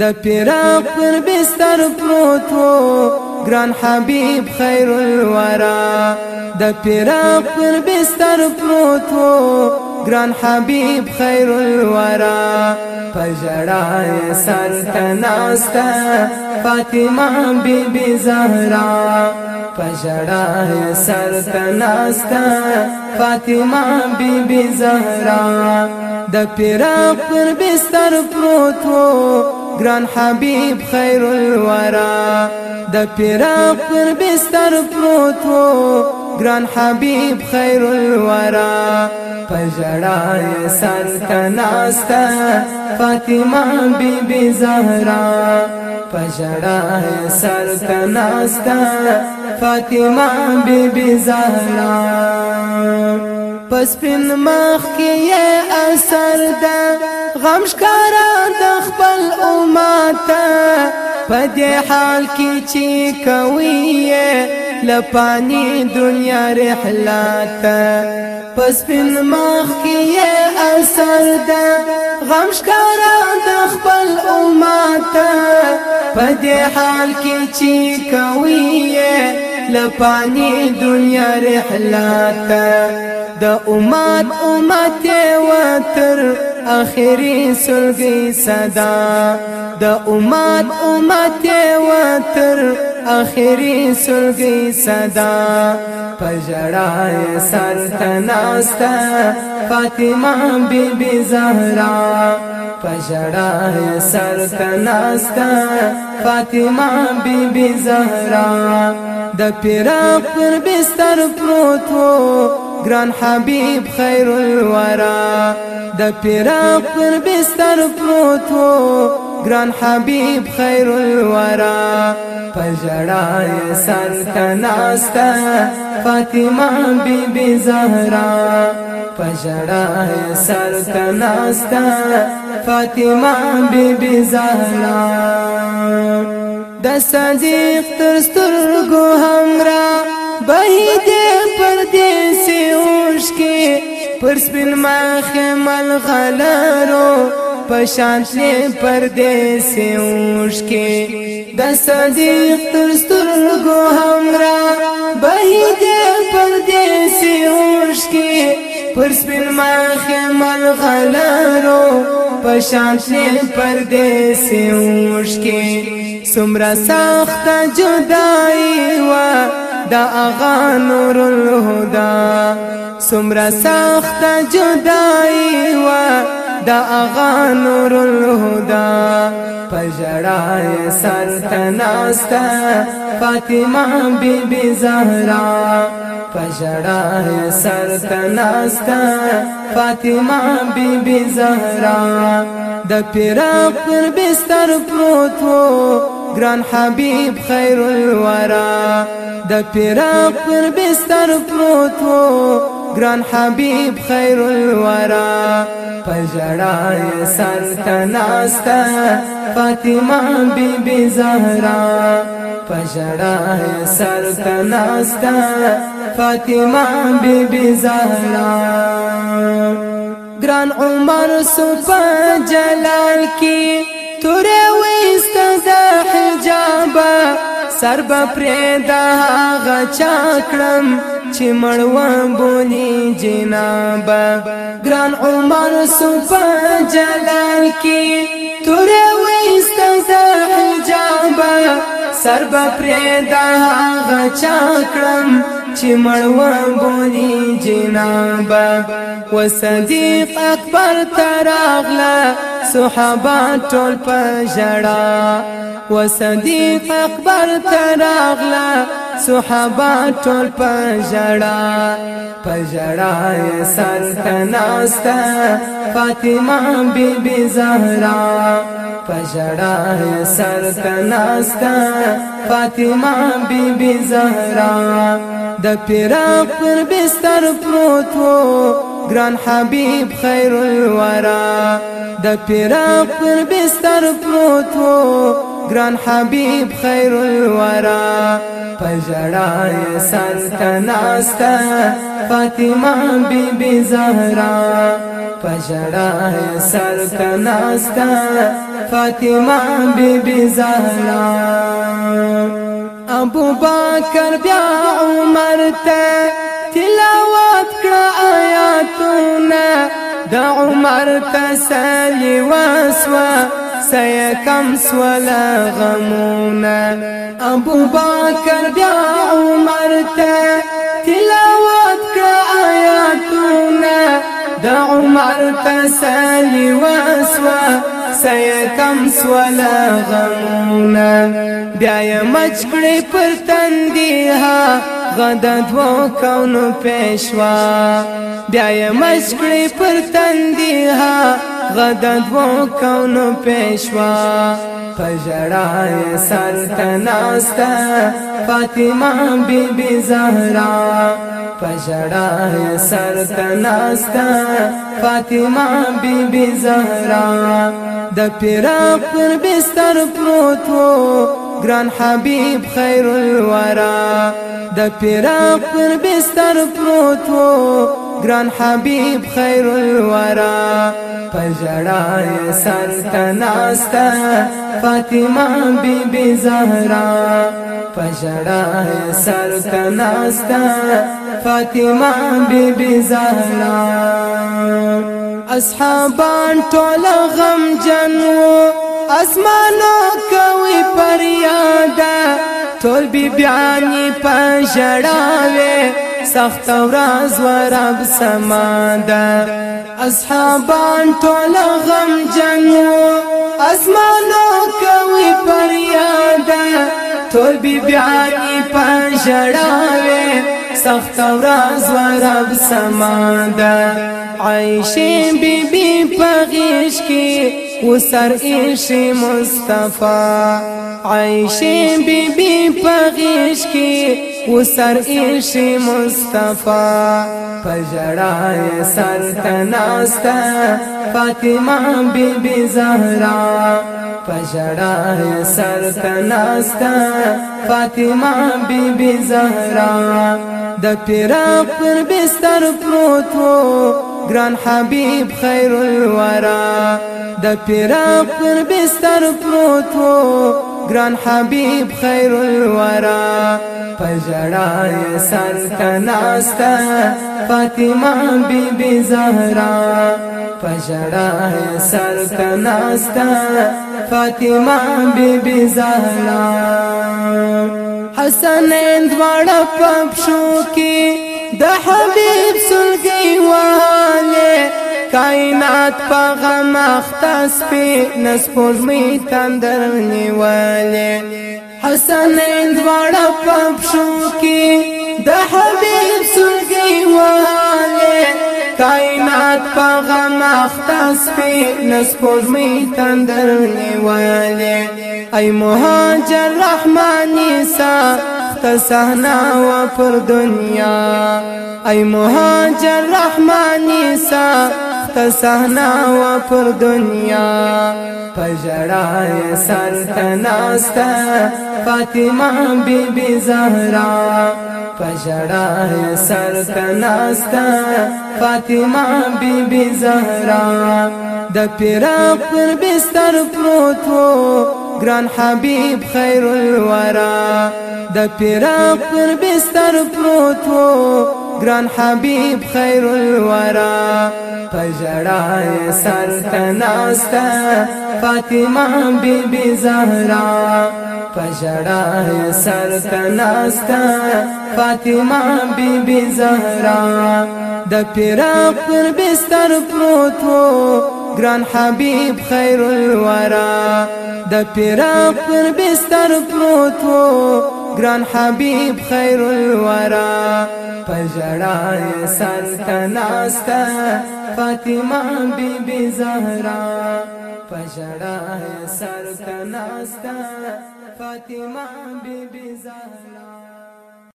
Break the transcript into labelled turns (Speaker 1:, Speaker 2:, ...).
Speaker 1: د پیرا پر بستر پروت وو ګران حبیب خیر الورا د پیرا پر بستر پروت وو ګران حبیب خیر الورا پجړای سر تناستا فاطمه بیبی زهرا پجړای سر تناستا فاطمه بیبی زهرا د پیرا پر بستر پروت وو ګران حبیب خیر الورا د پیراق پر بستر پروت وو ګران حبیب خیر الورا پژړای سر تناستا فاطمه بیبی زهرا پژړای سر تناستا فاطمه بیبی زهرا پس پن مخ کې اثر ده غم ښکارا د خپل امته په دې حال کې چې کوي لپانی دنیا رحلات پس پن مخ کې اثر ده غم ښکارا د خپل امته په دې حال کې چې کوي لپانی دنیا رحلات د امت امت و تر اخري سلګي صدا د امت امت و تر اخري سلګي صدا پجړای سلطناستا فاطمه بیبي زهرا پجړای سلطناستا فاطمه بیبي زهرا د پیرا پر بستر پروت وو ګران حبيب خير الورى د پیرا پر بستر پروت وو ګران حبيب خير الورى پجړای سنت ناستا فاطمه بيبي زهرا پجړای سنت ناستا فاطمه بيبي زهرا د صدیق تر سترګو همرا بهي دې پر دې پر سپین مخ ملغلرو پشانت پردیس اوش کې د صدیق تر سترګو همرا بهي دې پردیس اوش کې پر سپین مخ ملغلرو پشانت پردیس اوش کې سمرا ساخت جدائی وا دا اغا نور الهدى سمرا ساخت جدائی و دا اغا نور الهدى پجڑای سر تناستا فاطمہ بی بی زہرا پجڑای سر تناستا فاطمہ بی بی زہرا د پیرا پر بستر پروتو ګران حبيب خير الورى د پیرا پر بستر پروت وو ګران حبيب خير الورى پجړا سر تناستا فاطمه بيبي زهرا پجړا سر تناستا فاطمه بيبي زهرا ګران عمر سوپ جلال کی تورې وست زه حجاب سر به پرې دا غچا کړم چې مړوان بونی جناب ګران عمر سوف جلال کی تور وېست حجاب سر به پرې دا غچا کړم چې مړوان بونی جناب و صدیق اکبر تراغلا صحابه ټول په جړا و صدیق اکبر تراغلا صحابه ټول پژړا پژړا سلطناستا فاطمه بیبي زهرا پژړا سلطناستا فاطمه بیبي زهرا د پیرا پر بستر پروت وو ګران حبيب خير الورى د پیرا پر بستر پروت وو ګران حبيب خير الورى جړای سلطناستا فاطمه بیبی زهرا پجړای سلطناستا فاطمه بیبی زهرا ابو بکر بیا عمر ته تلاوت کړه آیاتونه د عمر تسلی وسوه سیا کم سولا غمونا ابو بکر بیا عمر ته تلاوت کا آیاتونا د عمر تسلی واسوا سیکم سولا غمونا بیا مچ کړی پر تندی ها غد دو کونو پېښوا بیا مچ کړی پر تندی ها غدد و کونو پیشوا پجڑای سلطناستا فاطمہ بی بی زہرا پجڑای سلطناستا فاطمہ بی بی زہرا د پیرا پر بستر پروت وو ګران حبیب خیر الورا د پیرا پر بستر پروت وو ګران حبيب خير الورى پجړای سلطناستا فاطمه بيبي زهرا پجړای سلطناستا فاطمه بيبي زهرا اصحابان ټول غم جنو اسمانو کوي پریاده ټول بیبیانی پښړاوي سخت ورځ ورب سماده اصحابان ټول غم جنو اسمانو کوي فریاد ټول بیبیانی پښړاوي سخت ورځ ورب سماده عائشه بیبي پغیش کې وسر ایش مصطفی عائشه بیبي پغیش کې وسر عیش مصطفی پجڑای سر تناستا فاطمہ بی بی زہرا پجڑای سر تناستا فاطمہ بی بی زہرا د پیرا پر بستر پروت وو ګران حبیب خیر الورا د پیرا پر بستر پروت وو ګران حبيب خير الورى پجړا سر کناستا فاطمه بيبي زهرا پجړا سر کناستا فاطمه بيبي زهرا حسنین دوړ پښو کې د حبيب سلګي وای کائنات په غم اخته سپین سپوږمۍ تندر نیولې حسنین دواړه په پښو کې د حبیب سلګي والې کائنات په غم اخته سپین سپوږمۍ تندر نیولې ای مهاجر رحمانی سا ته صحنا و پر دنیا ای مهاجر رحمانی سا سخت صحنا و پر دنیا پجړای سلطناستا فاطمه بیبی زهرا پجړای سلطناستا فاطمه بیبی زهرا د پیرا پر بستر پروت وو ګران حبیب خیر الورا د پیرا پر بستر پروت وو ګران حبيب خير الورى فجړا سر تناستا فاطمه بيبي زهرا فجړا سر تناستا فاطمه بيبي زهرا د پیرا پر بستر پروت وو ګران حبيب خير الورى د پیرا پر بستر پروت وو ګران حبيب خير الورى پجړا سلطناستا فاطمه بيبي زهرا پجړا سلطناستا فاطمه بيبي زهرا